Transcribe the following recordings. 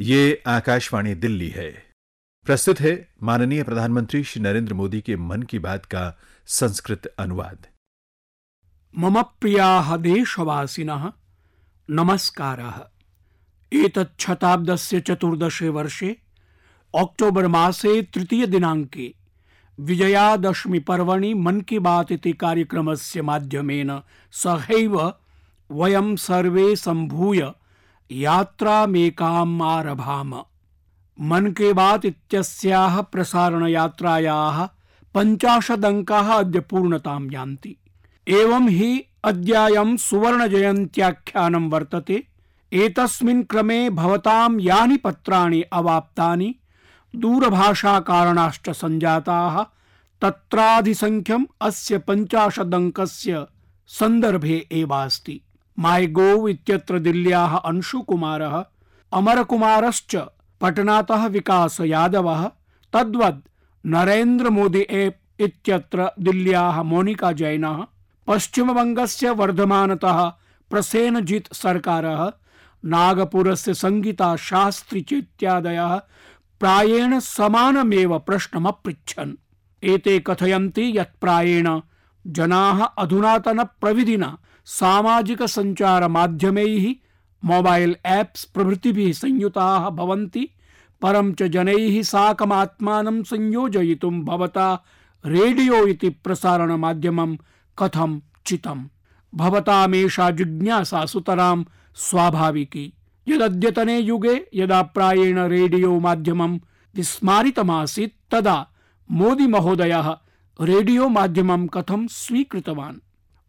ये आकाशवाणी दिल्ली है। प्रस्तुत है माननीय प्रधानमंत्री श्री नरेंद्र मोदी के मन की बात का संस्कृत अनुवाद। मम प्रियाः देशवासिनः नमस्कारः। एतच्छताब्दस्य चतुर्दशे वर्षे अक्टोबर् मासे तृतीयदिनाङ्के विजयादशमी पर्वणि मन की बात इति कार्यक्रमस्य माध्यमेन सहैव वयं सर्वे सम्भूय यात्रामेकाम् आरभाम। मन की बात इत्यस्याः प्रसारणयात्रायाः पञ्चाशदङ्काः अद्य पूर्णतां यान्ति। एवं हि अद्यायं सुवर्णजयन्त्याख्यानं वर्तते। एतस्मिन् क्रमे भवतां यानि पत्राणि अवाप्तानि, दूरभाषाकारणाश्च सञ्जाताः तत्राधिसङ्ख्यम् अस्य पञ्चाशदङ्कस्य सन्दर्भे एवास्ति माई गोव् इत्यत्र दिल्ल्याः अंशुकुमारः, अमरकुमारश्च पटनातः विकास यादवः तद्वद् नरेन्द्र मोदी एप् इत्यत्र दिल्ल्याः मोनिका जैनः पश्चिमबङ्गस्य वर्धमानतः प्रसेनजित् सर्कारः, नागपुरस्य सङ्गीता शास्त्री चेत्यादयः प्रायेण समानमेव प्रश्नमपृच्छन्। एते कथयन्ति यत् प्रायेण जनाः अधुनातन प्रविधिना सामाजिक सञ्चार माध्यमैः मोबाइल एप्स् प्रभृतिभिः संयुताः भवन्ति, परं च जनैः साकमात्मानं संयोजयितुं भवता रेडियो इति प्रसारणमाध्यमं कथं चितम्। भवतामेषा जिज्ञासा सुतरां स्वाभाविकी। यदद्यतने युगे यदा प्रायेण रेडियो माध्यमं विस्मारितमासीत्, तदा मोदी महोदयः रेडियो माध्यमं कथं स्वीकृतवान्।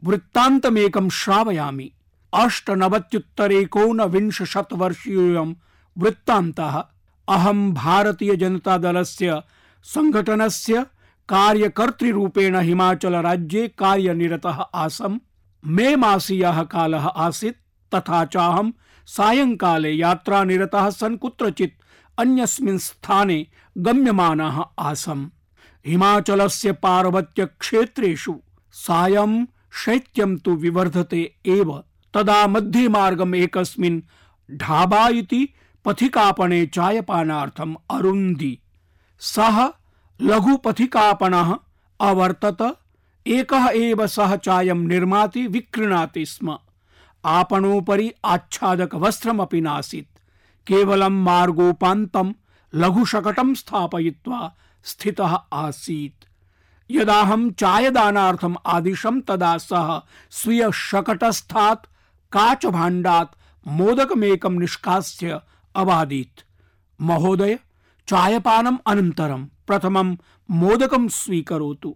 वृत्तान्तमेकं श्रावयामि। अष्टनवत्युत्तरेकोनविंशशतवर्षीयोऽयं वृत्तान्तः। अहं भारतीय जनता दलस्य सङ्घटनस्य कार्यकर्तृरूपेण हिमाचलराज्ये कार्यनिरतः आसम्। मे मासीयः कालः आसीत्, तथा चाहं सायंकाले यात्रा निरतः सन् कुत्रचित् अन्यस्मिन् स्थाने गम्यमानः आसम्। हिमाचलस्य पार्वत्य क्षेत्रेषु सायं शैत्यं तु विवर्धते एव, तदा मध्ये मार्गम् एकस्मिन् ढाबा इति पथिकापणे चायपानार्थम् अरुन्धि। सः लघुपथिकापणः अवर्तत, एकः एव सः चायं निर्माति विक्रीणाति स्म। आपणोपरि आच्छादक वस्त्रमपि नासीत्। केवलं मार्गोपान्तं लघुशकटं स्थापयित्वा स्थितः आसीत्। यदाहं चायदानार्थम् आदिशं तदा सः स्वीय शकटस्थात् काचभाण्डात्, मोदकमेकं निष्कास्य अवादीत् महोदय, चायपानम् अनन्तरं प्रथमं मोदकं स्वीकरोतु।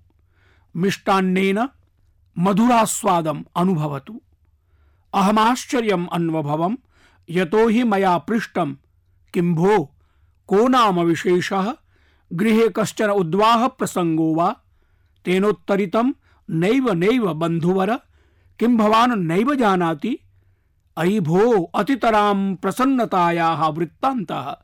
मिष्टान्नेन मधुरास्वादम् अनुभवतु। अहमाश्चर्यम् अन्वभवम्, यतो हि मया पृष्टं, किं भो, को नाम विशेषः? गृहे कश्चन उद्वाह प्रसङ्गो वा? तेनोत्तरितं नैव नैव बन्धुवर, किं भवान् नैव जानाति? अयि भो अतितरां प्रसन्नतायाः वृत्तान्तः,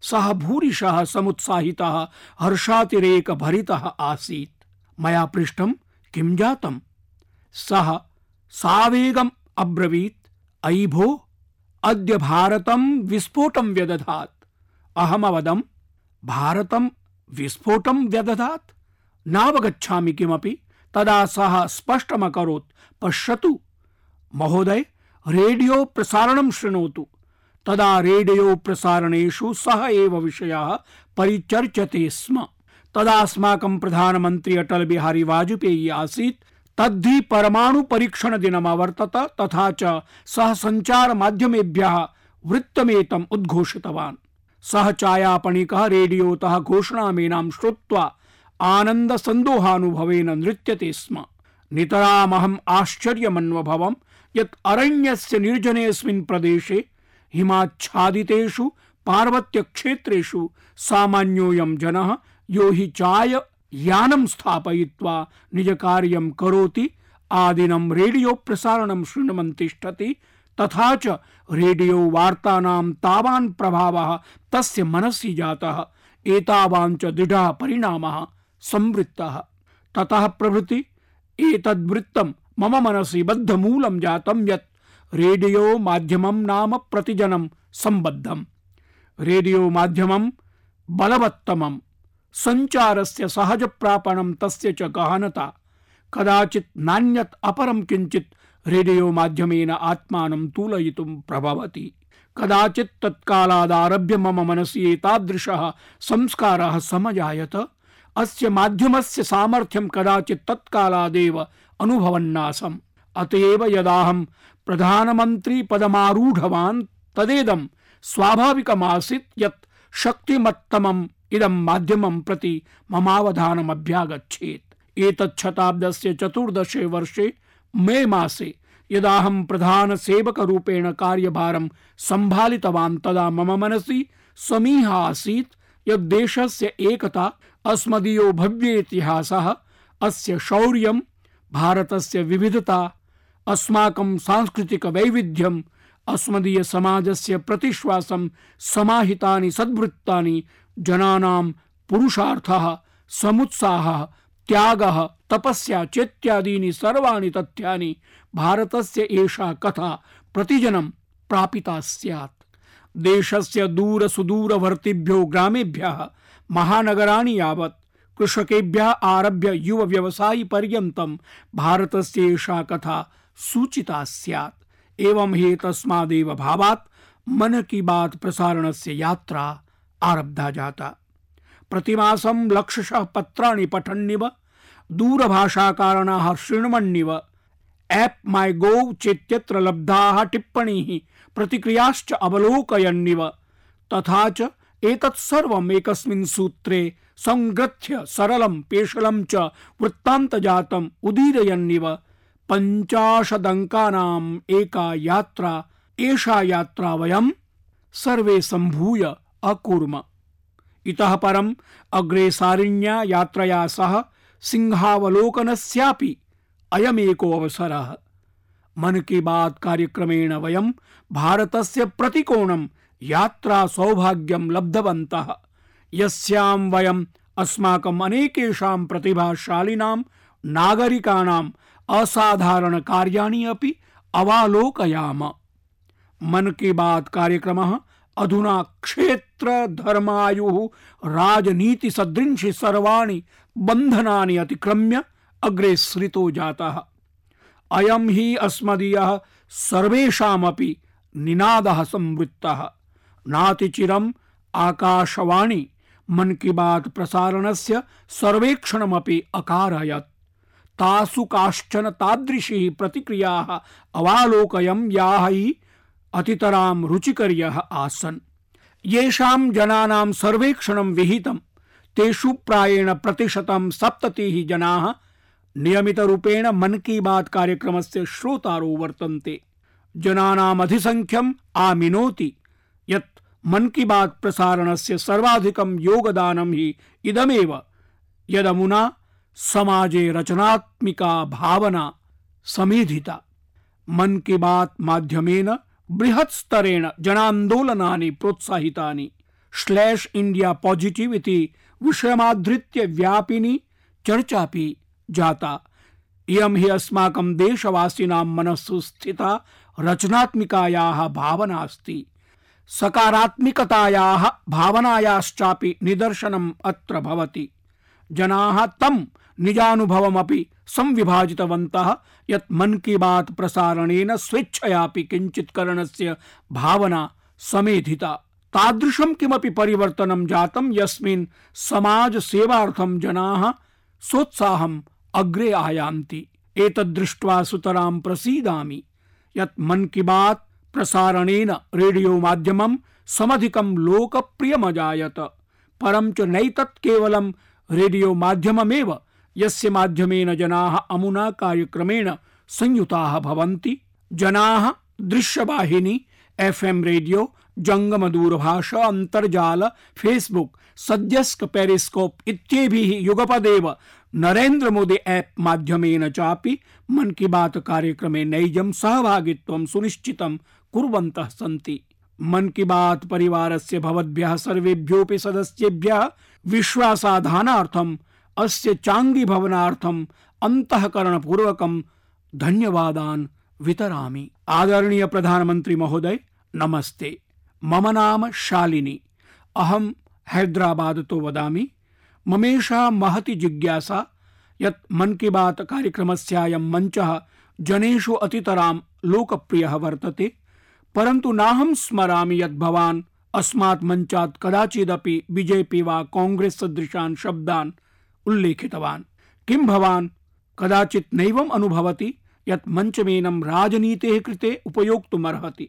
सः भूरिशः समुत्साहितः, हर्षातिरेकभरितः आसीत्। मया पृष्टं किं जातम् सः सावेगम् अब्रवीत्। अयि भो अद्य भारतं विस्फोटं व्यदधात्। अहमवदम्, भारतं विस्फोटं व्यदधात्। नावगच्छामि किमपि, तदा सः स्पष्टमकरोत्, पश्यतु। महोदय, रेडियो प्रसारणं शृणोतु। तदा रेडियो प्रसारणेषु सः एव विषयः परिचर्चते स्म। तदा अस्माकं प्रधानमन्त्री अटल बिहारी वाजपेयी आसीत्, तद्धि परमाणु परीक्षण दिनमवर्तत तथा च सः सञ्चार माध्यमेभ्यः वृत्तमेतम् उद्घोषितवान्। सः चायापणिकः रेडियोतः घोषणामेनां श्रुत्वा आनन्द सन्दोहानुभवेन नृत्यते स्म। नितरामहम् आश्चर्यमन्वभवम् यत् अरण्यस्य निर्जनेऽस्मिन् प्रदेशे, हिमाच्छादितेषु पार्वत्यक्षेत्रेषु सामान्योऽयं जनः यो हि चाय यानं स्थापयित्वा निजकार्यं करोति, आदिनं रेडियो प्रसारणं शृण्वन् तिष्ठति, तथा च रेडियो वार्तानां तावान् प्रभावः तस्य मनसि जातः। एतावान् च दृढः परिणामः। संवृत्तः ततः प्रभृति, एतद्वृत्तं मम मनसि बद्धमूलं जातं यत् रेडियो माध्यमं नाम प्रतिजनं सम्बद्धम्। रेडियो माध्यमं बलवत्तमं सञ्चारस्य सहजप्रापणं तस्य च गहनता। कदाचित् नान्यत् अपरं किञ्चित् रेडियो माध्यमेन आत्मानं तूलयितुं प्रभवति। कदाचित् तत्कालादारभ्य मम मनसि एतादृशः संस्कारः समजायत। अस्य माध्यमस्य सामर्थ्यं कदाचित् तत्कालादेव अनुभवन्नासम्। अतएव यदाहं प्रधानमन्त्री पदमारूढवान् तदेदं स्वाभाविकमासीत् यत् शक्तिमत्तमम् इदं माध्यमं प्रति ममावधानमभ्यागच्छेत्। एतत् शताब्दस्य चतुर्दशे वर्षे मे मासे यदाहं रूपेण कार्यभारं सम्भालितवान् तदा मम मनसि समीह आसीत् यत् देशस्य एकता अस्मदीयो भव्य इतिहासः। अस्य शौर्यं भारतस्य विविधता, अस्माकं सांस्कृतिक वैविध्यम्, अस्मदीय समाजस्य प्रतिश्वासं समाहितानि, सद्वृत्तानि, जनानां पुरुषार्थः, समुत्साहः, त्यागः, तपस्या, चेत्यादीनि, सर्वाणि तथ्यानि भारतस्य एषा कथा प्रतिजनं प्रापिता स्यात्। देशस्य दूरसुदूरवर्तिभ्यो ग्रामेभ्यः महानगराणि यावत् कृषकेभ्यः आरभ्य भारतस्य एषा कथा सूचिता स्यात्। एवं हि तस्मादेव भावात् मन की बात प्रसारणस्य यात्रा आरब्धा जाता। प्रतिमासं लक्षशः पत्राणि पठन्निव, दूरभाषाकारणाः शृण्वन्निव ऐप् माई गोव् चेत्यत्र लब्धाः टिप्पणीः प्रतिक्रियाश्च अवलोकयन्निव, तथा च एतत् सर्वम् एकस्मिन् सूत्रे संग्रथ्य सरलं, पेशलं च वृत्तान्तजातम् उदीरयन्निव। पञ्चाशदङ्कानाम् एका यात्रा, एषा यात्रा वयं सर्वे सम्भूय अकुर्म। इतः परम् अग्रे सारिण्या यात्रया सह सिंहावलोकनस्यापि अयमेको अवसरः। मन की बात कार्यक्रमेण वयं भारतस्य प्रतिकोणं यात्रा सौभाग्यं लब्धवन्तः। यस्यां वयम् अस्माकम् अनेकेषां प्रतिभाशालिनां नागरिकाणाम् असाधारण कार्याणि अपि अवालोकयाम। मन की बात कार्यक्रमः अधुना क्षेत्र धर्मायुः राजनीति सदृंशि सर्वाणि बन्धनानि अतिक्रम्य अग्रे सृतो जातः। अयं हि अस्मदीयः सर्वेषामपि निनादः संवृत्तः। नातिचिरम् आकाशवाणी। मन की बात प्रसारणस्य सर्वेक्षणमपि अकारयत्। तासु काश्चन तादृशीः प्रतिक्रियाः अवालोकयं याः हि अतितरां रुचिकर्यः आसन्। येषां जनानां सर्वेक्षणं विहितं तेषु प्रायेण प्रतिशतं सप्ततिः जनाः नियमितरूपेण मन की बात कार्यक्रमस्य श्रोतारो वर्तन्ते। जनानाम् अधिसङ्ख्यम् आमिनोति। मन की बात प्रसारणस्य सर्वाधिकं योगदानं हि इदमेव। यदमुना समाजे रचनात्मिका भावना समेधिता। मन की बात माध्यमेन बृहत् स्तरेण जनान्दोलनानि प्रोत्साहितानि। स्लैश इंडिया पॉजिटिव इति विषयमाधृत्य व्यापिनी चर्चापि जाता। इयं हि अस्माकं देशवासिनां मनस्सु स्थिता रचनात्मिकायाः भावना अस्ति। सकारात्मिकतायाः भावनायाश्चापि निदर्शनम् अत्र भवति। जनाः तं निजानुभवमपि संविभाजितवन्तः, यत् मन की बात प्रसारणेन स्वेच्छयापि किञ्चित् करणस्य भावना समेधिता। तादृशं किमपि परिवर्तनं जातं यस्मिन् समाज सेवार्थं जनाः सोत्साहम् अग्रे आयान्ति। एतद्दृष्ट्वा सुतरां प्रसीदामि, यत् मन की बात प्रसारणेन रेडियो माध्यमं समधिकं लोकप्रियमजायत। परं च नैतत् केवलं रेडियो माध्यममेव यस्य माध्यमेन जनाः अमुना कार्यक्रमेण संयुताः भवन्ति। जनाः, दृश्यवाहिनी, एफएम रेडियो जंगम दूरभाष अंतर्जाल फेसबुक, सद्यस्क पेरिस्कोप इत्येभिः युगपदेव नरेन्द्र मोदी ऐप माध्यमेन चापि मन की बात कार्यक्रमे नैजं सहभागित्वं सुनिश्चितं कुर्वन्तः सन्ति। मन की बात परिवारस्य भवद्भ्यः सर्वेभ्योऽपि सदस्येभ्यः विश्वासाधानार्थम्, अस्य चाङ्गीभवनार्थम् अन्तःकरणपूर्वकं धन्यवादान् वितरामि। आदरणीय प्रधानमंत्री महोदय, नमस्ते। मम नाम शालिनी। अहं हैदराबादतो वदामि। ममेषा महति जिज्ञासा यत् मन की बात कार्यक्रमस्यायं मञ्चः जनेषु अतितरां लोकप्रियः वर्तते। परन्तु नाहं स्मरामि यत् भवान्, अस्मात् मञ्चात् कदाचिदपि बीजेपी वा कांग्रेस सदृशान् शब्दान् उल्लेखितवान्। किं भवान्, कदाचित् नैवम् अनुभवति यत् मञ्चमेनं राजनीतेः कृते उपयोक्तुमर्हति?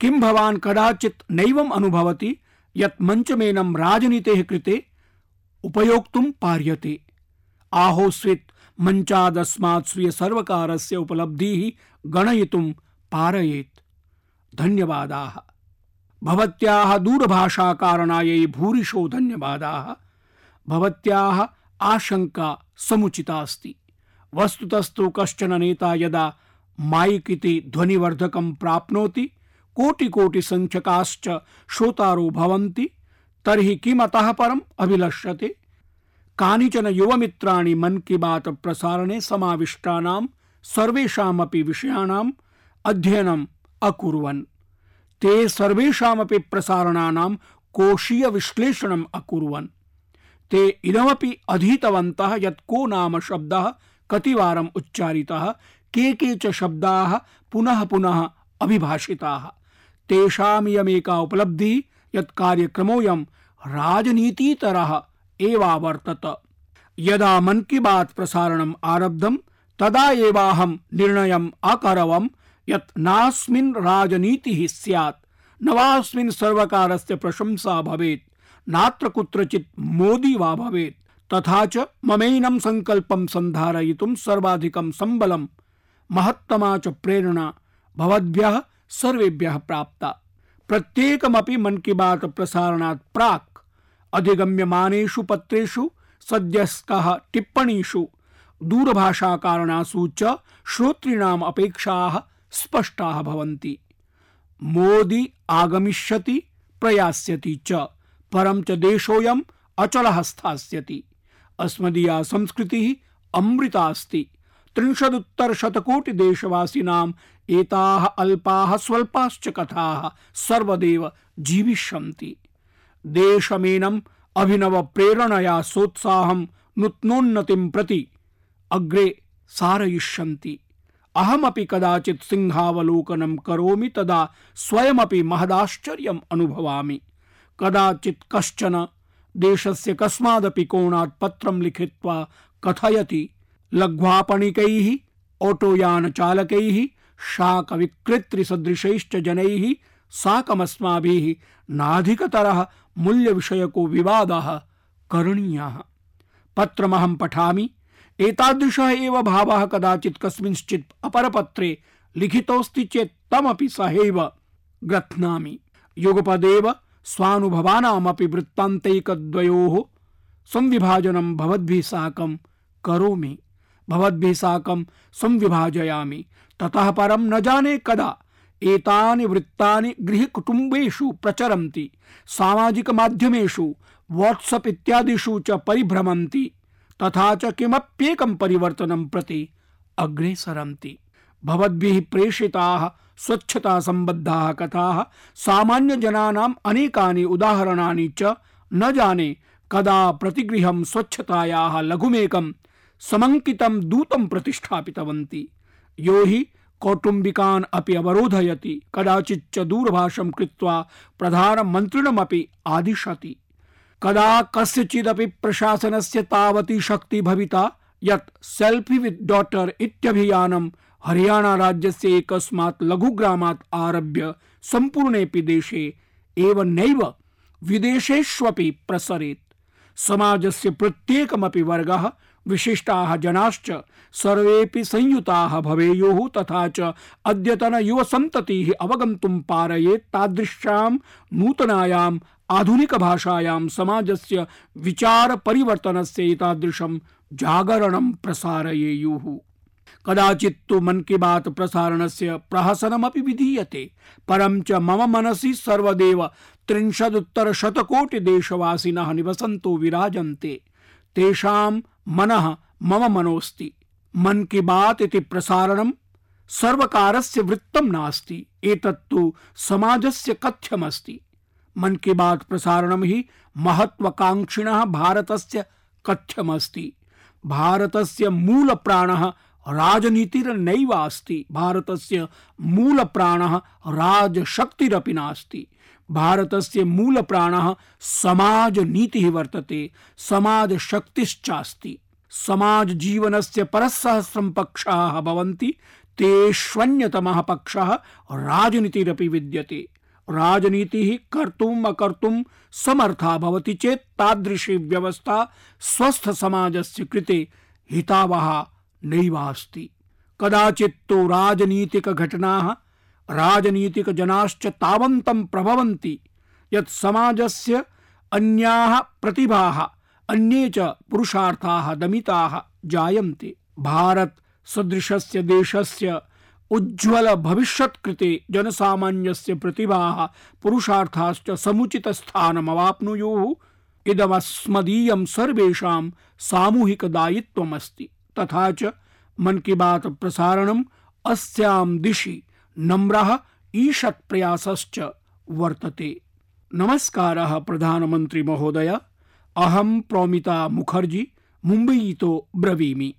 किं भवान् कदाचित् नैवम् अनुभवति यत् मञ्चमेनं राजनीतेः कृते उपयोक्तुं पार्यते? आहोस्वित् मञ्चादस्मात् स्वीय उपलब्धिः गणयितुं पारयेत्। धन्यवादाः। भवत्याः दूरभाषाकारणायै भूरिशो धन्यवादाः। भवत्याः आशङ्का समुचिता अस्ति। वस्तुतस्तु कश्चन नेता यदा माइक इति ध्वनिवर्धकं प्राप्नोति कोटिकोटिसङ्ख्यकाश्च श्रोतारो भवन्ति, तर्हि किमतः परम् अभिलष्यते? कानिचन युवमित्राणि मन की बात प्रसारणे समाविष्टानां, सर्वेषामपि विषयाणाम् अध्ययनम् अकुर्वन्। ते सर्वेषामपि प्रसारणानां कोशीय विश्लेषणम् अकुर्वन्। ते इदमपि अधीतवन्तः यत् को नाम शब्दः कतिवारम् उच्चारितः, के के च शब्दाः पुनः पुनः अभिभाषिताः। तेषामियमेका उपलब्धिः यत् कार्यक्रमोऽयं राजनीतितरः एवावर्तत। यदा मन की बात प्रसारणम् आरब्धं तदा एवाहं निर्णयम् अकरवम् यत् नास्मिन् राजनीतिः स्यात्, न वास्मिन् सर्वकारस्य प्रशंसा भवेत्, नात्र कुत्रचित् मोदी वा भवेत्, तथा च ममैनं सङ्कल्पं सन्धारयितुं सर्वाधिकं सम्बलं, महत्तमा च प्रेरणा भवद्भ्यः सर्वेभ्यः प्राप्ता। प्रत्येकमपि मन की बात प्रसारणात् प्राक्, अधिगम्यमानेषु पत्रेषु सद्यस्कः टिप्पणीषु, दूरभाषाकारणासु च श्रोतॄणाम् अपेक्षाः स्पष्टाः भवन्ति। मोदी आगमिष्यति, प्रयास्यति च, परं च देशोऽयम् अचलः स्थास्यति। अस्मदीया संस्कृतिः अमृता अस्ति। त्रिंशदुत्तरशतकोटिदेशवासिनाम् एताः अल्पाः स्वल्पाश्च कथाः सर्वदेव जीविष्यन्ति। देशमेनम् अभिनव प्रेरणया सोत्साहं, नूत्नोन्नतिं प्रति अग्रे सारयिष्यन्ति। अहमपि कदाचित् सिंहावलोकनं करोमि तदा स्वयमपि महदाश्चर्यम् अनुभवामि। कदाचित् कश्चन देशस्य कस्मादपि कोणात् पत्रं लिखित्वा कथयति। लघ्वापणिकैः, ऑटोयानचालकैः शाकविक्रेतृसदृशैश्च जनैः साकमस्माभिः नाधिकतरः मूल्यविषयको विवादः करणीयः। पत्रमहं पठामि। एतादृशः एव भावः कदाचित् कस्मिंश्चित् अपरपत्रे लिखितोऽस्ति चेत् तमपि सहैव ग्रथ्नामि युगपदेव स्वानुभवानामपि वृत्तान्तैकद्वयोः संविभाजनं भवद्भिः साकं करोमि। भवद्भिः साकं संविभाजयामि। ततः परं न जाने कदा एतानि वृत्तानि गृहकुटुम्बेषु प्रचरन्ति। सामाजिकमाध्यमेषु वाट्सप् इत्यादिषु च परिभ्रमन्ति। तथा च किमप्येकं परिवर्तनं प्रति अग्रे सरन्ति भवद्भिः प्रेषिताः स्वच्छता सम्बद्धाः कथाः, सामान्यजनानाम् अनेकानि उदाहरणानि च न जाने कदा प्रतिगृहं स्वच्छतायाः लघुमेकं समङ्कितं दूतं प्रतिष्ठापितवन्ति। यो हि कौटुम्बिकान् अपि अवरोधयति, कदाचिच्च दूरभाषं कृत्वा प्रधानमन्त्रिणमपि आदिशति। कदा कस्यचिदपि प्रशासनस्य तावती शक्ति भविता, यत् सेल्फी विद डॉटर इत्यभियानं हरियाणा राज्यस्य एकस्मात् लघुग्रामात् आरभ्य सम्पूर्णेऽपि देशे एव नैव विदेशेष्वपि प्रसरेत्। समाजस्य प्रत्येकमपि वर्गः विशिष्टाः जनाश्च सर्वेपि संयुताः भवेयुः तथा च अद्यतन युवसन्ततिः अवगन्तुं पारयेत् तादृश्यां नूतनायाम् आधुनिकभाषायां समाजस्य विचारपरिवर्तनस्य एतादृशं जागरणं प्रसारयेयुः। कदाचित् तु मन की बात प्रसारणस्य प्रहसनमपि विधीयते, परं च मम मनसि सर्वदेव त्रिंशदुत्तरशतकोटिदेशवासिनः निवसन्तो विराजन्ते। तेषां मनः मम मनोऽस्ति। मन की बात इति प्रसारणं सर्वकारस्य वृत्तं नास्ति। एतत्तु समाजस्य कथ्यमस्ति। मन की बात प्रसारणं हि महत्वाकांक्षिणः भारतस्य कथ्यमस्ति। भारतस्य मूलप्राणः राजनीतिर्नैव अस्ति भारतस्य मूलप्राणः राजशक्तिरपि नास्ति। भारतस्य मूलप्राणः समाजनीतिः वर्तते, समाजशक्तिश्चास्ति। समाजजीवनस्य परस्सहस्रं पक्षाः भवन्ति तेष्वन्यतमः पक्षः राजनीतिरपि विद्यते। राजनीतिः कर्तुम् अकर्तुं समर्था भवति चेत् तादृशी व्यवस्था स्वस्थ समाजस्य कृते हितावहा नैवास्ति। कदाचित् तु राजनीतिकघटनाः राजनीतिकजनाश्च तावन्तं प्रभवन्ति, यत् समाजस्य अन्याः प्रतिभाः, अन्ये च पुरुषार्थाः दमिताः जायन्ते। भारत सदृशस्य देशस्य उज्ज्वल भविष्यत् कृते जनसामान्यस्य प्रतिभाः पुरुषार्थाश्च समुचित स्थानमवाप्नुयुः, इदमस्मदीयं सर्वेषां सामूहिक दायित्वमस्ति तथा च मन की बात प्रसारणम् अस्यां दिशि। नम्रः ईषत् प्रयासश्च वर्तते। नमस्कारः प्रधानमन्त्री महोदय अहं प्रोमिता मुखर्जी मुम्बईतो ब्रवीमि।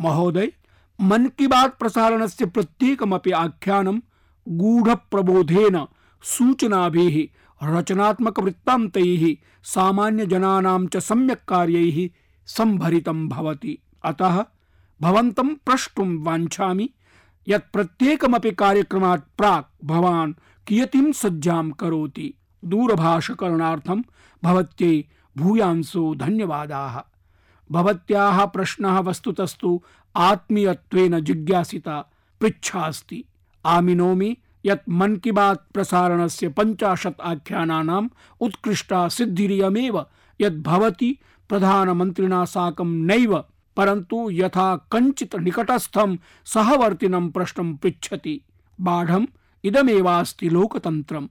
महोदय, मन की बात प्रसारणस्य प्रत्येकमपि आख्यानं गूढप्रबोधेन सूचनाभिः, रचनात्मकवृत्तान्तैः, सामान्यजनानां च सम्यक् कार्यैः सम्भरितं भवति। अतः भवन्तं प्रष्टुं वाञ्छामि। यत् प्रत्येकमपि कार्यक्रमात् प्राक् भवान् कियतीं सज्जां करोति। दूरभाषकरणार्थं भवत्यै भूयांसो धन्यवादाः। भवत्याः प्रश्नः वस्तुतस्तु आत्मीयत्वेन जिज्ञासिता पृच्छास्ति। आमिनोमि यत् मन की बात प्रसारणस्य पञ्चाशत् आख्यानानाम् उत्कृष्टा सिद्धिरियमेव यत् भवति प्रधानमन्त्रिणा साकं नैव परन्तु यथा कञ्चित् निकटस्थं सहवर्तिनं प्रश्नं पृच्छति। बाढम् इदमेवास्ति लोकतन्त्रम्।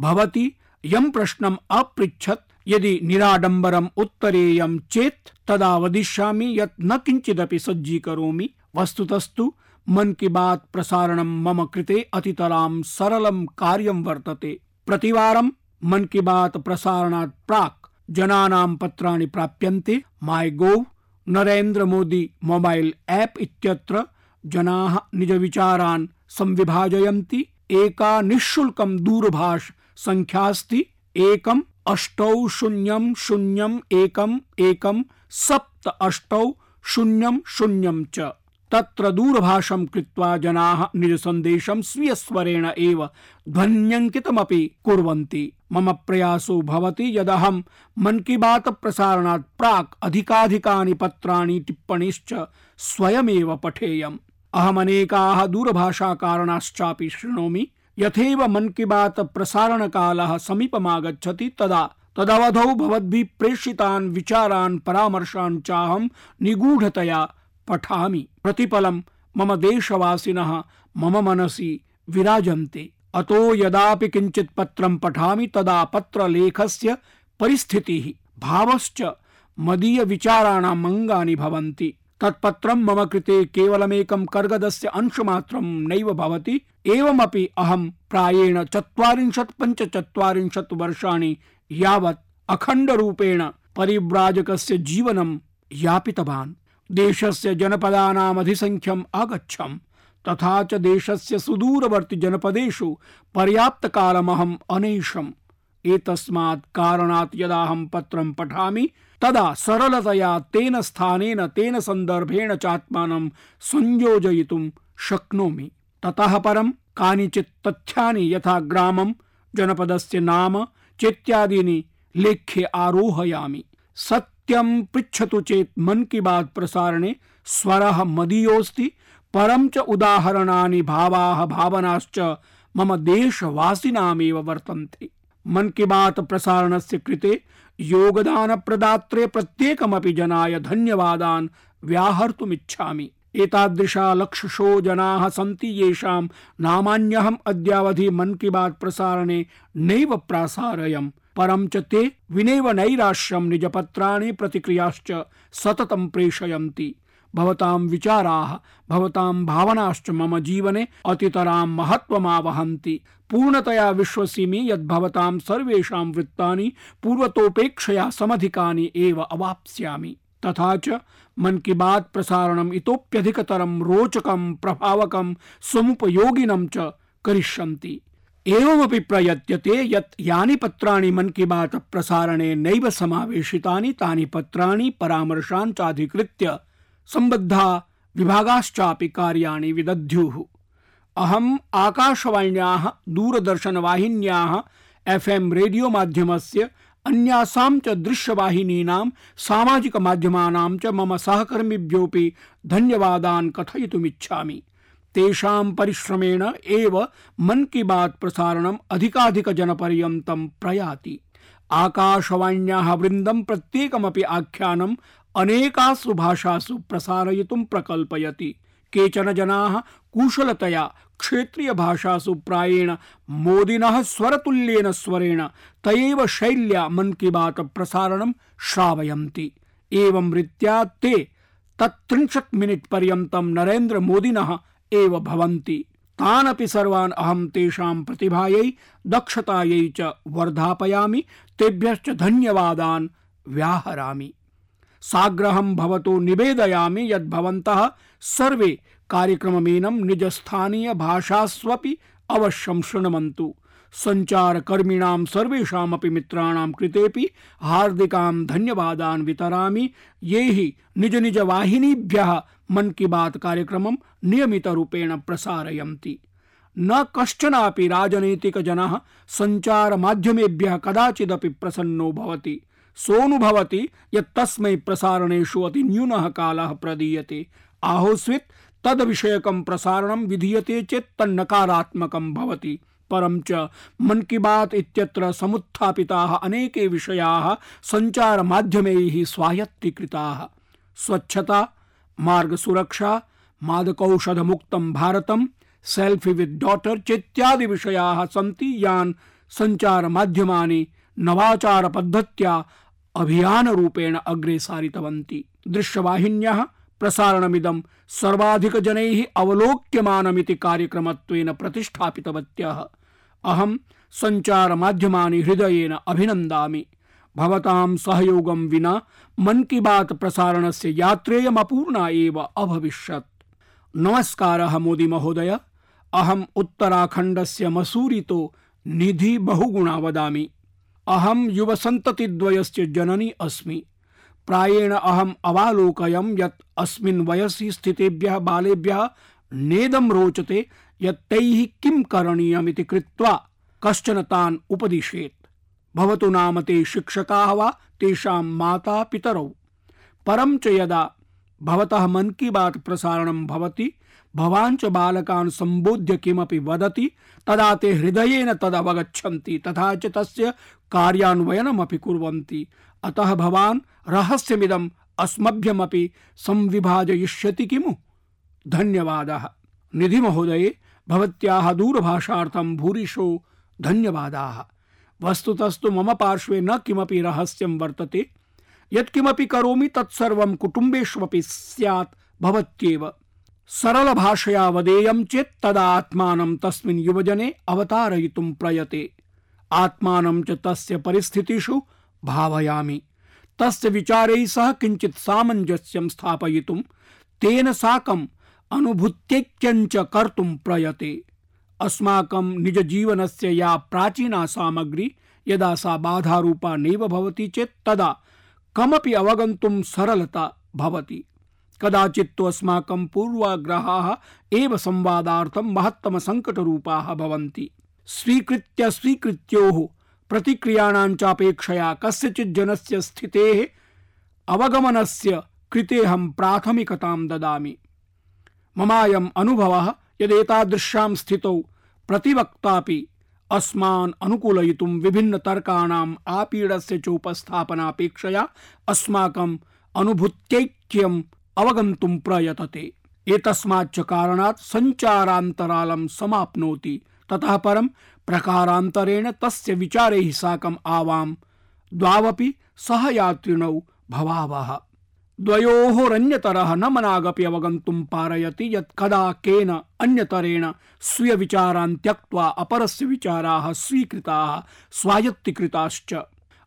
भवति यं प्रश्नम् अपृच्छत्, यदि निराडम्बरम् उत्तरेयं चेत् तदा वदिष्यामि यत् न किञ्चिदपि सज्जीकरोमि। वस्तुतस्तु, मन की बात प्रसारणं मम कृते अतितरां सरलं कार्यं वर्तते। प्रतिवारं मन की बात प्रसारणात् प्राक् जनानां पत्राणि प्राप्यन्ते। MyGov Narendra Modi mobile app इत्यत्र जनाः निजविचारान् संविभाजयन्ति। एका निःशुल्कं दूरभाष संख्यास्ति एकम् अष्टौ शून्यं शून्यम् एकम् एकं सप्त अष्टौ शून्यं शून्यं च। तत्र दूरभाषं कृत्वा जनाः निजसन्देशं स्वीयस्वरेण एव ध्वन्यङ्कितमपि कुर्वन्ति। मम प्रयासो भवति यदहं मन की बात प्रसारणात् प्राक् अधिकाधिकानि पत्राणि टिप्पणीश्च स्वयमेव पठेयम्। अहमनेकाः दूरभाषाकारणाश्चापि शृणोमि। यथेव मन की बात प्रसारणकालः समीपमागच्छति तदा तदवधौ भवद्भिः प्रेषितान् विचारान् परामर्शान् चाहं निगूढतया पठामि। प्रतिपलं मम देशवासिनः मम मनसि विराजन्ते। अतो यदापि किञ्चित् पत्रं पठामि, तदा पत्रलेखस्य परिस्थितिः, भावश्च मदीय विचाराणाम् अङ्गानि भवन्ति। तत्पत्रं मम कृते केवलमेकं कर्गदस्य अंशमात्रं नैव भवति। एवमपि अहं प्रायेण चत्वारिंशत्, पञ्चचत्वारिंशत् वर्षाणि यावत् अखण्डरूपेण परिव्राजकस्य जीवनं यापितवान्। देशस्य जनपदानामधिसङ्ख्यम् अगच्छम्, तथा च देशस्य सुदूरवर्ति जनपदेषु पर्याप्तकालमहम् अनैषम्। एतस्मात् कारणात् यदाहं पत्रं पठामि, तदा सरलतया तेन स्थानेन, तेन सन्दर्भेण चात्मानं संयोजयितुं शक्नोमि। ततः परं कानिचित् तथ्यानि यथा ग्रामं, जनपदस्य नाम, चेत्यादीनि लेख्ये आरोहयामि। सत्यं पृच्छतु चेत् मन की बात प्रसारणे स्वरः मदीयोऽस्ति, परं च उदाहरणानि भावाः भावनाश्च मम देशवासिनामेव वर्तन्ते। मन की बात प्रसारणस्य कृते योगदानप्रदात्रे प्रत्येकमपि जनाय धन्यवादान् व्याहर्तुमिच्छामि। एतादृशा लक्षशो जनाः सन्ति येषां, नामान्यहम् अद्यावधि मन की बात प्रसारणे नैव प्रासारयम्। परं च ते विनैव नैराश्यं निजपत्राणि प्रतिक्रियाश्च सततं प्रेषयन्ति। भवतां विचाराः, भवतां भावनाश्च मम जीवने अतितरां महत्त्वमावहन्ति। पूर्णतया विश्वसिमि यद् भवतां सर्वेषां वृत्तानि, पूर्वतोपेक्षया समधिकानि एव अवाप्स्यामि। तथा च मन की बात प्रसारणम् इतोप्यधिकतरं रोचकं, प्रभावकं, समुपयोगिनं च करिष्यन्ति। एवमपि प्रयत्यते यत् यानि पत्राणि मन की बात प्रसारणे नैव समावेशितानि, तानि पत्राणि परामर्शान् चाधिकृत्य सम्बद्धा विभागाश्चापि कार्याणि विदध्युः। अहम् आकाशवाण्याः, दूरदर्शनवाहिन्याः एफ् एम् रेडियो माध्यमस्य अन्यासां च दृश्यवाहिनीनां, सामाजिकमाध्यमानां च मम सहकर्मिभ्योऽपि धन्यवादान् कथयितुमिच्छामि। तेषां परिश्रमेण एव मन की बात प्रसारणम् अधिकाधिकजनपर्यन्तं प्रयाति। आकाशवाण्याः वृन्दं प्रत्येकमपि आख्यानम् अनेकासु भाषासु प्रसारयितुं प्रकल्पयति। केचन जनाः कुशलतया क्षेत्रीय भाषासु प्रायेण मोदिनः स्वरतुल्येन स्वरेण तयैव शैल्या मन की बात प्रसारणं श्रावयन्ति। एवं रीत्या ते तत्त्रिंशत् मिनिट् पर्यन्तं नरेन्द्र मोदिनः एव भवन्ति। तानपि सर्वान् अहं तेषां प्रतिभायै, दक्षतायै च वर्धापयामि, तेभ्यश्च धन्यवादान् व्याहरामि। साग्रहं भवतो निवेदयामि यद् भवन्तः सर्वे कार्यक्रममेनं निजस्थानीय भाषास्वपि अवश्यं शृण्वन्तु। सञ्चारकर्मिणां सर्वेषामपि मित्राणां कृतेपि हार्दिकां धन्यवादान् वितरामि। ये हि निज निज वाहिनीभ्यः मन की बात कार्यक्रमं नियमितरूपेण प्रसारयन्ति। न कश्चनापि राजनैतिकजनः सञ्चारमाध्यमेभ्यः कदाचिदपि प्रसन्नो भवति। सोऽनुभवति यत् तस्मै प्रसारणेषु अति न्यूनः कालः प्रदीयते। आहोस्वित् तद्विषयकं प्रसारणं विधीयते चेत् तन्नकारात्मकं भवति। परं च मन की बात इत्यत्र समुत्थापिताः अनेके विषयाः सञ्चारमाध्यमैः स्वायत्तीकृताः। स्वच्छता मार्ग सुरक्षा मादकौषध मुक्तं भारतं सेल्फी विद डॉटर चेत्यादि विषयाः सन्ति यान् संचार माध्यमानि नवाचार पद्धत्या अभियान रूपेण अग्रे सारितवन्ति। दृश्यवाहिन्याः प्रसारणमिदं सर्वाधिकजनैः अवलोक्यमानमिति कार्यक्रमत्वेन प्रतिष्ठापितवत्यः। अहं सञ्चारमाध्यमानि हृदयेन अभिनन्दामि। भवतां सहयोगं विना मन की बात प्रसारणस्य यात्रेयम् अपूर्णा एव अभविष्यत्। नमस्कारः मोदी महोदय। अहम अहम् उत्तराखण्डस्य मसूरितो निधि बहुगुणा वदामि। अहं युवसन्ततिद्वयस्य जननी अस्मि। प्रायेण अहम् अवालोकयं यत् अस्मिन् वयसि स्थितेभ्यः बालेभ्यः नेदं रोचते यत् तैः किं करणीयमिति कृत्वा कश्चन तान् उपदिशेत्। भवतु नाम ते शिक्षकाः वा तेषां माता पितरौ परं च यदा भवतः मन की बात प्रसारणं भवति, भवान् च बालकान् सम्बोध्य किमपि वदति, तदा ते हृदयेन तदवगच्छन्ति, तथा च तस्य कार्यान्वयनमपि कुर्वन्ति। अतः भवान् रहस्यमिदम् अस्मभ्यमपि संविभाजयिष्यति किमु? धन्यवादः। निधि महोदये भवत्याः दूरभाषार्थं भूरिशो धन्यवादाः। वस्तुतस्तु मम पार्श्वे न किमपि रहस्यं वर्तते। यत्किमपि करोमि तत्सर्वं कुटुम्बेष्वपि स्यात् भवत्येव। सरलभाषया वदेयं चेत् तदा आत्मानं तस्मिन् युवजने अवतारयितुं प्रयते। आत्मानं च तस्य परिस्थितिषु भावयामि। तस्य विचारैः सह किञ्चित् सामञ्जस्यं स्थापयितुं, तेन साकम् अनुभूत्यैक्यञ्च कर्तुं प्रयते। अस्माकं निज जीवनस्य या प्राचीना सामग्री यदा सा बाधारूपा नैव भवति चेत् तदा कमपि अवगन्तुं सरलता भवति। कदाचित् तु अस्माकं पूर्वाग्रहाः एव संवादार्थं महत्तमसङ्कटरूपाः भवन्ति। स्वीकृत्य स्वीकृत्योः प्रतिक्रियाणां चापेक्षया कस्यचित् जनस्य स्थितेः अवगमनस्य कृतेऽहं प्राथमिकतां ददामि। ममायम् अनुभवः यदेतादृश्यां स्थितौ प्रतिवक्तापि अस्मान् अनुकूलयितुं विभिन्नतर्काणाम् आपीडस्य च उपस्थापनापेक्षया अस्माकम् अनुभूत्यैक्यम् अवगन्तुं प्रयतते। एतस्माच्च कारणात् सञ्चारान्तरालं समाप्नोति। ततः परं प्रकारान्तरेण तस्य विचारैः साकम् आवां द्वावपि सहयात्रिणौ भवावः। द्वयोरन्यतरः न मनागपि अवगन्तुं पारयति यत् कदा केन अन्यतरेण स्वीयविचारान् त्यक्त्वा अपरस्य विचाराः स्वीकृताः, स्वायत्तीकृताश्च।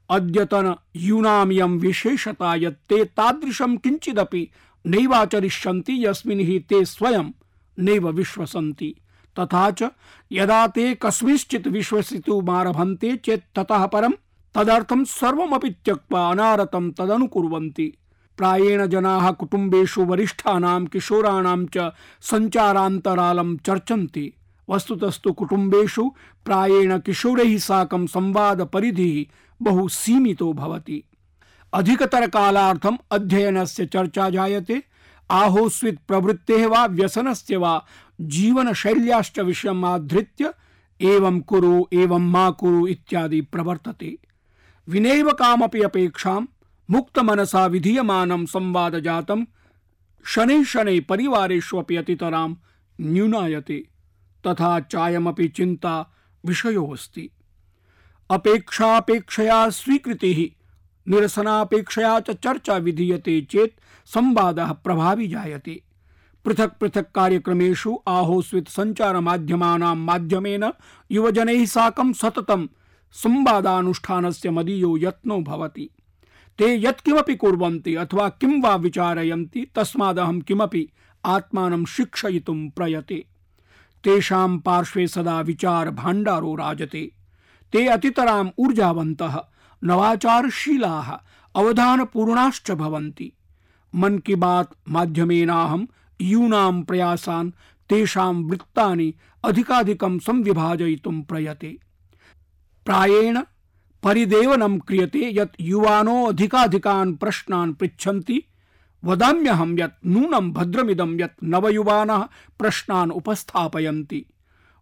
अद्यतन यूनामियं विशेषता ते तादृशं किञ्चिदपि नैवाचरिष्यन्ति, यस्मिन् हि ते स्वयं नैव विश्वसन्ति। तथा च यदा ते कस्मिंश्चित् विश्वसितुमारभन्ते चेत् ततः परं तदर्थं सर्वमपि त्यक्त्वा अनारतं तदनुकुर्वन्ति। प्रायेण जनाः कुटुम्बेषु वरिष्ठानां किशोराणां च सञ्चारान्तरालं चर्चन्ति। वस्तुतस्तु कुटुम्बेषु प्रायेण किशोरैः साकं संवादपरिधिः बहु सीमितो भवति। कालार्थम् अध्ययनस्य चर्चा जायते। आहोस्वित् प्रवृत्तेः वा, व्यसनस्य वा, जीवनशैल्याश्च विषयम् आधृत्य एवं कुरु, एवं मा कुरु इत्यादि प्रवर्तते। विनैव कामपि अपेक्षां मुक्त मनसा विधीयमानं संवाद जातं शनै शनै परिवारेष्वपि अतितरां न्यूनायते, तथा चायमपि चिन्ता विषयोऽस्ति। अपेक्षापेक्षया स्वीकृतिः, निरसनापेक्षया च चर्चा विधीयते चेत् संवादः प्रभावी जायते। पृथक् पृथक् कार्यक्रमेषु आहोस्वित् सञ्चारमाध्यमानां माध्यमेन युवजनैः साकं सततं संवादानुष्ठानस्य मदीयो यत्नो भवति। ते यत्किमपि कुर्वन्ति अथवा किं वा विचारयन्ति, तस्मादहं किमपि आत्मानं शिक्षयितुं प्रयते। तेषां पार्श्वे सदा विचार भाण्डारो राजते। ते अतितराम् ऊर्जावन्तः, नवाचारशीलाः, अवधानपूर्णाश्च भवन्ति। मन की बात माध्यमेनाहं यूनां प्रयासान् तेषां वृत्तानि अधिकाधिकं संविभाजयितुं प्रयते। प्रायेण परिदेवनं क्रियते यत् युवानो अधिकाधिकान् प्रश्नान् पृच्छन्ति। वदाम्यहं यत् नूनं भद्रमिदं यत् नवयुवानः प्रश्नान् उपस्थापयन्ति।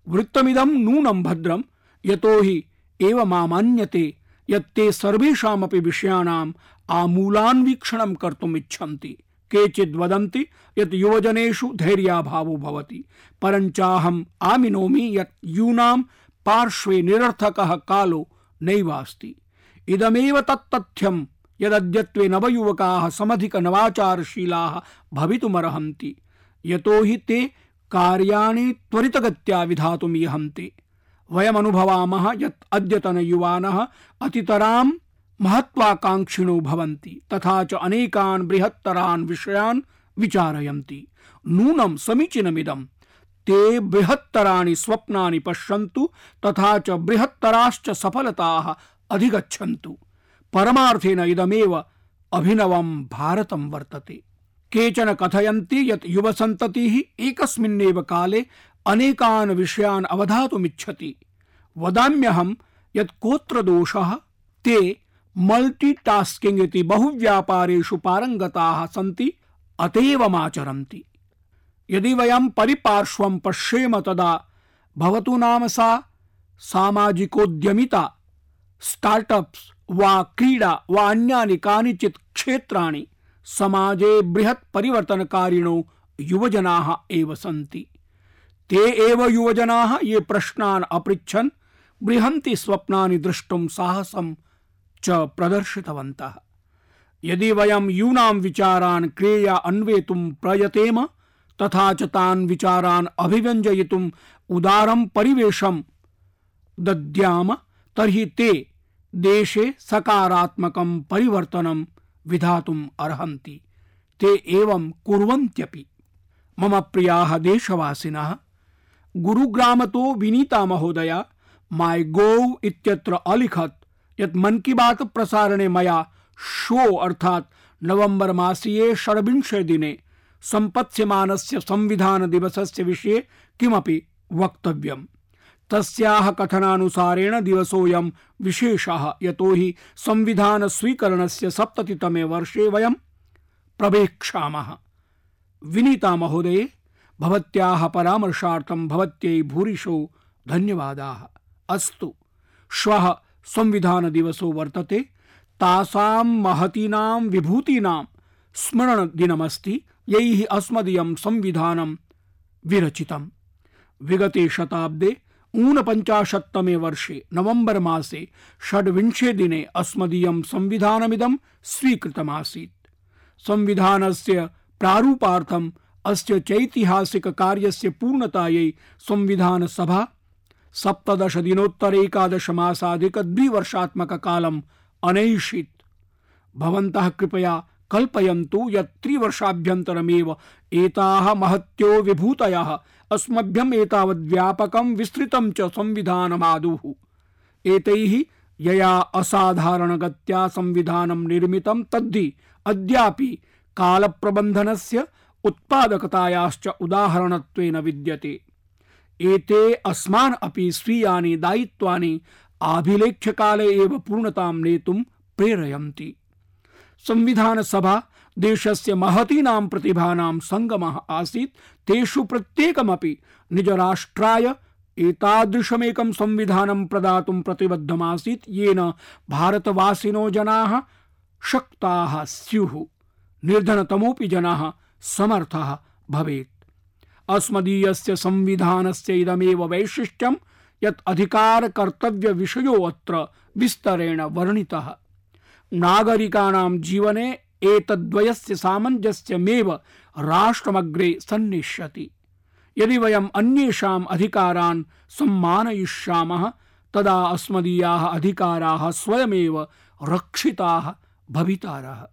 वृत्तमिदं नूनं भद्रं यतो हि एवमामान्यते यत् ते सर्वेषामपि विषयाणाम् आमूलान्वीक्षणं कर्तुम् इच्छन्ति। केचिद् वदन्ति यत् युवजनेषु धैर्याभावो भवति, परञ्चाहम् आमिनोमि यत् यूनां पार्श्वे निरर्थकः कालो नैवास्ति। इदमेव तत्तथ्यं यदद्यत्वे नवयुवकाः समधिक नवाचारशीलाः भवितुमर्हन्ति। यतो हि ते कार्याणि त्वरितगत्या विधातुमिहन्ति। वयमनुभवामः यत् अद्यतनयुवानः अतितरां महत्वाकाङ्क्षिणो भवन्ति, तथा च अनेकान् बृहत्तरान् विषयान् विचारयन्ति। नूनं समीचीनमिदं ते बृहत्तराणि स्वप्नानि पश्यन्तु तथा च बृहत्तराश्च सफलताः अधिगच्छन्तु। परमार्थेन इदमेव अभिनवं भारतं वर्तते। केचन कथयन्ति यत् युवसन्ततिः एकस्मिन्नेव काले अनेकान् विषयान् अवधातुमिच्छति। वदाम्यहं यत् कोत्र दोषः ते मल्टीटास्किङ्ग् इति बहुव्यापारेषु पारङ्गताः सन्ति, अतेवमाचरन्ति। यदि वयं परिपार्श्वं पश्येम तदा, भवतु नाम सा सामाजिकोद्यमिता स्टार्टअप्स वा क्रीडा वा अन्यानि कानिचित् क्षेत्राणि समाजे बृहत् परिवर्तनकारिणो युवजनाः एव सन्ति। ते एव युवजनाः ये प्रश्नान् अपृच्छन्, बृहन्ति स्वप्नानि द्रष्टुं साहसं च प्रदर्शितवन्तः। यदि वयं यूनां विचारान् क्रिया अन्वेतुं प्रयतेम तथा च तान् विचारान् अभिव्यञ्जयितुम् उदारं परिवेशं दद्याम, तर्हि ते देशे सकारात्मकं परिवर्तनं विधातुम् अर्हन्ति। ते एवं कुर्वन्त्यपि। मम प्रियाः देशवासिनः, गुरुग्रामतो विनीता महोदया, माय गोव इत्यत्र अलिखत् यत् मन की बात प्रसारणे मया शो अर्थात् नवंबर मासीये षड्विंशे दिने सम्पत्स्यमानस्य संविधान दिवसस्य विषये किमपि वक्तव्यम्। तस्याः कथनानुसारेण दिवसोऽयं विशेषः, यतो हि संविधान स्वीकरणस्य सप्ततितमे वर्षे वयं प्रवेक्षामः विनीता महोदये, भवत्याः परामर्शार्थं भवत्यै भूरिशो धन्यवादाः। अस्तु, श्वः संविधान दिवसो वर्तते। तासां महतीनां विभूतीनां स्मरणदिनमस्ति। यैः अस्मदीयं संविधानं विरचितम्। विगते शताब्दे ऊनपञ्चाशत्तमे वर्षे नवम्बर् मासे षड्विंशे दिने अस्मदीयं संविधानमिदं स्वीकृतमासीत्। संविधानस्य प्रारूपार्थम अस्य चैतिहासिक कार्यस्य पूर्णतायै संविधान सभा सप्तदश दिनोत्तर एकादश मासाधिक द्विवर्षात्मक कालम अनैषित। भवन्तः कृपया कल्पयन्तु यत् त्रिवर्षाभ्यन्तरमेव एताः महत्यो विभूतयः। अस्मभ्यम् एतावद् व्यापकं विस्तृतं च संविधानमादुः। एतैः यया असाधारणगत्या संविधानं निर्मितं तद्धि अद्यापि कालप्रबन्धनस्य उत्पादकतायाश्च उदाहरणत्वेन विद्यते। एते अस्मान् अपि स्वीयानि दायित्वानि आभिलेख्यकाले एव पूर्णतां नेतुं प्रेरयन्ति। संविधान सभा देशस्य महतीनां प्रतिभानां संगमः आसीत्। तेषु प्रत्येकमपि निजराष्ट्राय एतादृशमेकं संविधानं प्रदातुं प्रतिबद्धमासीत्। येन भारतवासिनो जनाः शक्ताः स्युः, निर्धनतमोऽपि जनाः समर्थः भवेत्। अस्मदीयस्य संविधानस्य इदमेव वैशिष्ट्यं, यत् अधिकारकर्तव्यविषयो अत्र विस्तरेण वर्णितः। नागरिकाणां जीवने एतद्वयस्य सामञ्जस्यमेव राष्ट्रमग्रे सन्निष्यति यदि वयम् अन्येषाम् अधिकारान् सम्मानयिष्यामः, तदा अस्मदीयाः अधिकाराः स्वयमेव रक्षिताः भवितारः।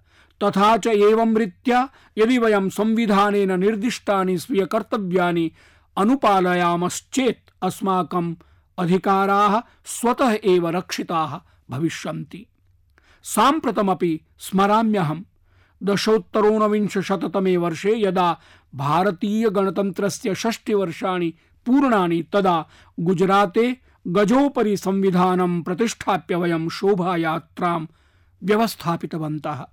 तथा च एवं रीत्या यदि वयं संविधानेन निर्दिष्टानि स्वीयकर्तव्यानि अनुपालयामश्चेत् अस्माकम् अधिकाराः स्वतः एव रक्षिताः भविष्यन्ति। साम्प्रतमपि स्मराम्यहं दशोत्तरोनविंशशततमे वर्षे यदा भारतीय भारतीयगणतन्त्रस्य षष्टिवर्षाणि पूर्णानि, तदा गुजराते गजोपरि संविधानं प्रतिष्ठाप्य वयं शोभायात्रां व्यवस्थापितवन्तः।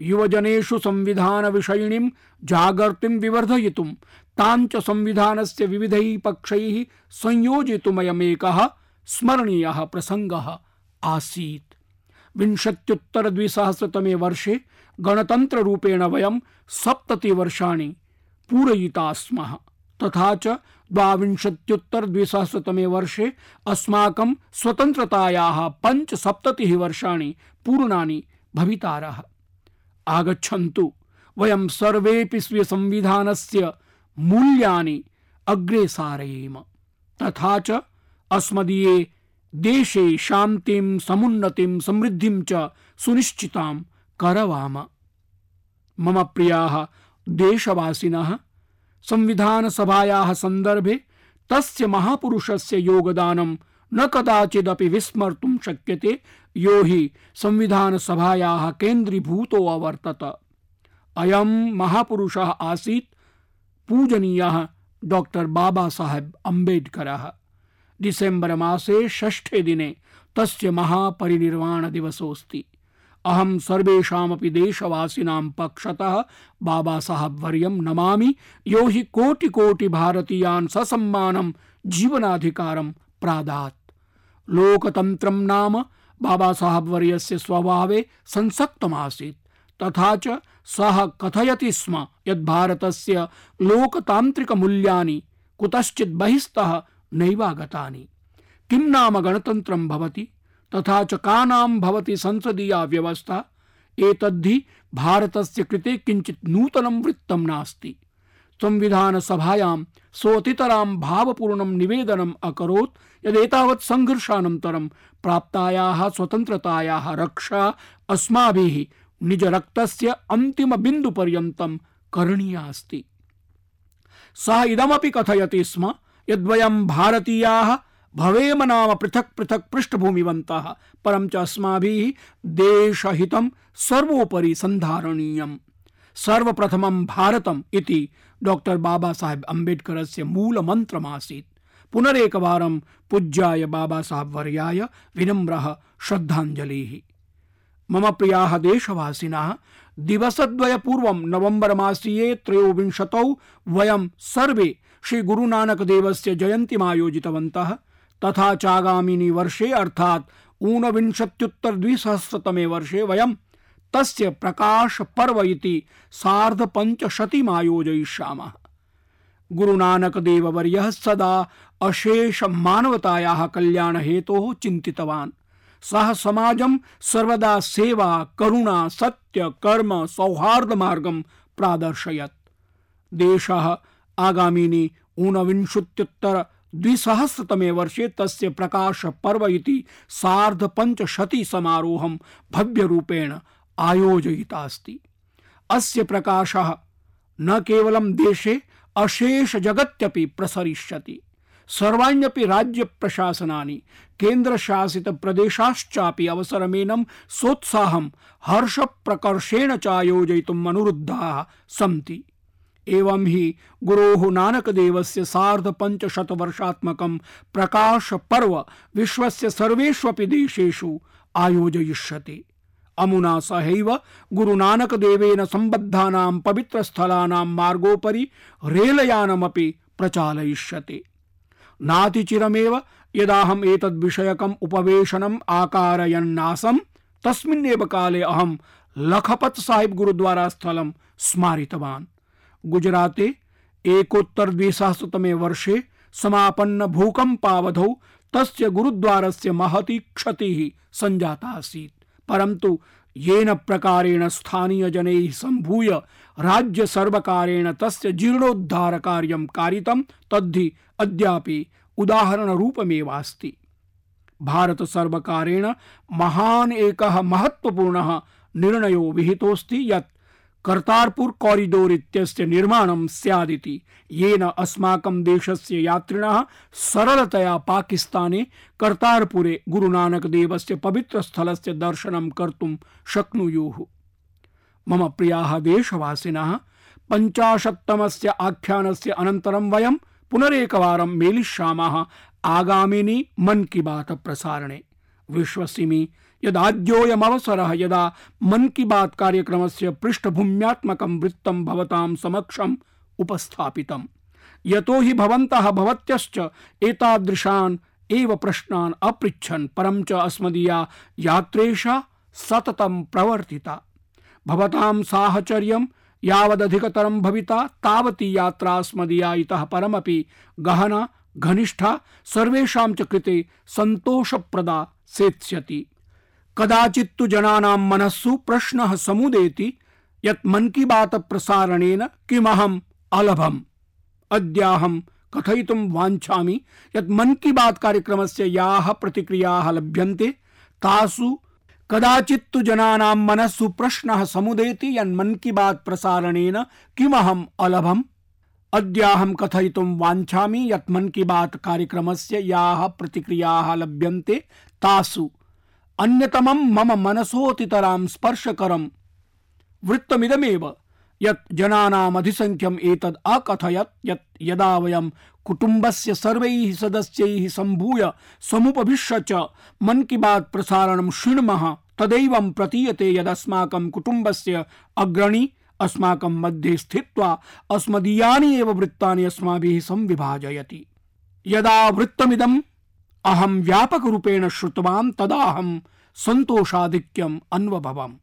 युवजनेषु संविधानविषयिणीं जागर्तिं विवर्धयितुं ताञ्च संविधानस्य विविधैः पक्षैः संयोजितुमयमेकः स्मरणीयः प्रसङ्गः आसीत्। विंशत्युत्तर द्विसहस्रतमे वर्षे गणतन्त्ररूपेण वयं सप्ततिवर्षाणि पूरयिता स्मः तथा च द्वाविंशत्युत्तर द्विसहस्रतमे वर्षे अस्माकं स्वतन्त्रतायाः पञ्चसप्ततिः वर्षाणि पूर्णानि भवितारः। आगच्छन्तु, वयं सर्वेऽपि स्वीयसंविधानस्य मूल्यानि अग्रे सारयेम। तथा च अस्मदीये देशे शान्तिं, समुन्नतिं, समृद्धिं च सुनिश्चितां करवाम। मम प्रियाः देशवासिनः, संविधानसभायाः सन्दर्भे तस्य महापुरुषस्य योगदानं न कदाचिदपि विस्मर्तुं शक्यते यो हि संविधानसभायाः केन्द्रीभूतो अवर्तत। अयं महापुरुषः आसीत् पूजनीयः डॉक्टर बाबा साहेब अम्बेडकरः। डिसेम्बर मासे षष्ठे दिने तस्य महापरिनिर्वाण दिवसोऽस्ति अहं सर्वेषामपि देशवासिनां पक्षतः बाबा साहब वर्यं नमामि। यो हि कोटि कोटि भारतीयान् ससम्मानं जीवनाधिकारं प्रादात्। लोकतन्त्रं नाम बाबा साहब वर्यस्य स्वभावे संसक्तमासीत्। तथा च सः कथयति स्म यत् भारतस्य लोकतान्त्रिकमूल्यानि कुतश्चित् बहिस्तः नैवागतानि। किं नाम गणतन्त्रं भवति? तथा च का नाम भवति संसदीया व्यवस्था? एतद्धि भारतस्य कृते किञ्चित् नूतनं वृत्तं नास्ति। संविधान सभायां सोऽतितरां भावपूर्णं निवेदनम् अकरोत् यदेतावत् सङ्घर्षानन्तरं प्राप्तायाः स्वतन्त्रतायाः रक्षा अस्माभिः निजरक्तस्य अन्तिमबिन्दुपर्यन्तं करणीया अस्ति। सः इदमपि कथयति स्म यद्वयं भारतीयाः भवेम नाम पृथक् पृथक् पृष्ठभूमिवन्तः, परं च अस्माभिः देशहितं सर्वोपरि सन्धारणीयम्। सर्वप्रथमं भारतम् इति डॉक्टर बाबा साहेब अम्बेडकरस्य मूलमन्त्रमासीत्। पुनरेकवारं पूज्याय बाबा साहेब वर्याय विनम्रः श्रद्धाञ्जलिः। मम प्रियाः देशवासिनः दिवसद्वयपूर्वं नवंबर मासीये त्रयोविंशतौ वयं सर्वे देवस्य जयन्तीमायोजितवन्तः, तथा चागामिनि वर्षे अर्थात् ऊनविंशत्युत्तर द्विसहस्रतमे वर्षे वयं तस्य प्रकाश पर्व इति सार्धपञ्चशतीमायोजयिष्यामः। गुरुनानक देववर्यः सदा अशेष मानवतायाः कल्याणहेतोः चिन्तितवान्। सह समाजम सर्वदा सेवा, करुणा, सत्य, कर्म, सौहार्द मार्गम प्रादर्शयत्। देशः आगामिनि ऊनविंशत्युत्तर द्विसहस्रतमे वर्षे तस्य प्रकाश पर्व इति सार्ध पञ्चशति समारोहं भव्यरूपेण आयोजयिता अस्ति। अस्य प्रकाशः न केवलं देशे अशेष जगत्यपि प्रसरिष्यति। सर्वाण्यपि राज्य प्रशासनानि केन्द्र शासित प्रदेशाश्चापि अवसरमेनं सोत्साहं हर्ष प्रकर्षेण च आयोजयितुम् अनुरुद्धाः सन्ति। एवं हि गुरोः नानकदेवस्य प्रकाश पर्व विश्वस्य सर्वेष्वपि देशेषु आयोजयिष्यते। अमुना सहैव गुरुनानकदेवेन सम्बद्धानां पवित्रस्थलानां मार्गोपरि रेलयानमपि प्रचालयिष्यते। नातिचिरमेव यदाहम् एतद्विषयकम् उपवेशनम् आकारयन्नासम्, तस्मिन्नेव काले अहं लखपत साहिब गुरुद्वारा स्थलं स्मारितवान्। गुजराते एकोत्तर द्विसहस्रतमे वर्षे समापन्न भूकम्पावधौ तस्य गुरुद्वारस्य महती क्षतिः सञ्जाता आसीत्। परन्तु येन प्रकारेण स्थानीयजनैः सम्भूय राज्य सर्वकारेण तस्य जीर्णोद्धारकार्यं कारितं, तद्धि अद्यापि उदाहरणरूपमेवास्ति। भारत सर्वकारेण महान् एकः महत्वपूर्णः निर्णयो विहितोऽस्ति यत् कर्तारपुर कॉरिडोर इत्यस्य निर्माणं स्यादिति। येन अस्माकं देशस्य यात्रिणः सरलतया पाकिस्ताने कर्तारपुरे गुरुनानकदेवस्य पवित्रस्थलस्य दर्शनं कर्तुं शक्नुयुः। मम प्रियाः देशवासिनः, पञ्चाशत्तमस्य आख्यानस्य अनन्तरं वयं पुनरेकवारं मेलिष्यामः आगामिनि मन की बात प्रसारणे। विश्वसिमि यदाद्योऽयमवसरः यदा मन की बात कार्यक्रमस्य पृष्ठभूम्यात्मकं वृत्तं भवतां समक्षम् उपस्थापितम्। यतो हि भवन्तः भवत्यश्च एतादृशान् एव प्रश्नान् अपृच्छन्, परं च अस्मदीया यात्रेषा सततं प्रवर्तिता। भवतां साहचर्यं यावदधिकतरं भविता तावती यात्रा स्मदीया इतः परमपि गहना, घनिष्ठा, सर्वेषां च कृते सन्तोषप्रदा सेत्स्यति। कदाचित्तु जनानां मनस्सु प्रश्नः समुदेति, यत् मन की बात प्रसारणेन किमहम् अलभम्। अद्याहं कथयितुं वाञ्छामि यत् मन की बात कार्यक्रमस्य याः प्रतिक्रियाः लभ्यन्ते, तासु कदाचित्तु जनानां मनस्सु प्रश्नः समुदेति यन्मन् की बात प्रसारणेन किमहम् अलभम्? अद्याहं कथयितुं वाञ्छामि यत् मन की बात कार्यक्रमस्य याः प्रतिक्रियाः लभ्यन्ते तासु। अन्यतमं मम मनसोऽतितरां स्पर्शकरं वृत्तमिदमेव यत् जनानामधिसङ्ख्यम् एतद् अकथयत् यत् यदा वयं कुटुम्बस्य सर्वैः सदस्यैः सम्भूय समुपविश्य च मन की बात प्रसारणं शृण्मः, तदैवं प्रतीयते यदस्माकं कुटुम्बस्य अग्रणी, अस्माकं मध्ये स्थित्वा अस्मदीयानि एव वृत्तानि अस्माभिः संविभाजयति। यदा वृत्तमिदम् अहं व्यापकरूपेण श्रुतवान् तदाहं सन्तोषाधिक्यम् अन्वभवम्।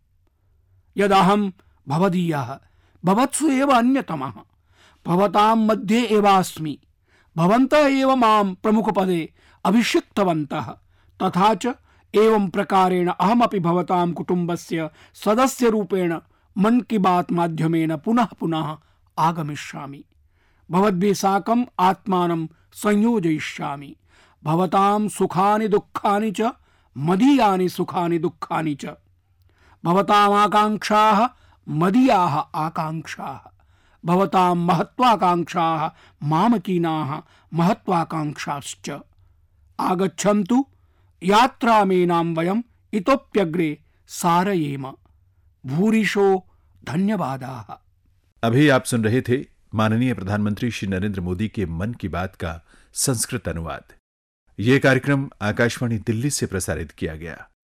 यदहं भवदीयः, भवत्सु एव अन्यतमः, भवतां मध्ये एवास्मि। भवन्तः एव माँ प्रमुखपदे अभिषिक्तवन्तः। तथा च एवं प्रकारेण अहमपि भवतां कुटुम्बस्य सदस्यरूपेण मन की बात माध्यमेन पुनः पुनः आगमिष्यामि। भवद्भिः साकम् आत्मानं संयोजयिष्यामि। भवतां सुखानि दुःखानि च, मदीयानि सुखानि दुःखानि च। भवतामाकाङ्क्षाः, मदीयाः आकाङ्क्षाः। भवतां महत्वाकाङ्क्षाः मामकीनाः महत्वाकाङ्क्षाश्च आगच्छन्तु, यात्रामेनां वयम् इतोप्यग्रे सारयेम। भूरिशो धन्यवादाः। अभी आप सुन रहे थे माननीय प्रधानमंत्री श्री नरेंद्र मोदी के मन की बात का संस्कृत अनुवाद। ये कार्यक्रम आकाशवाणी दिल्ली से प्रसारित किया गया।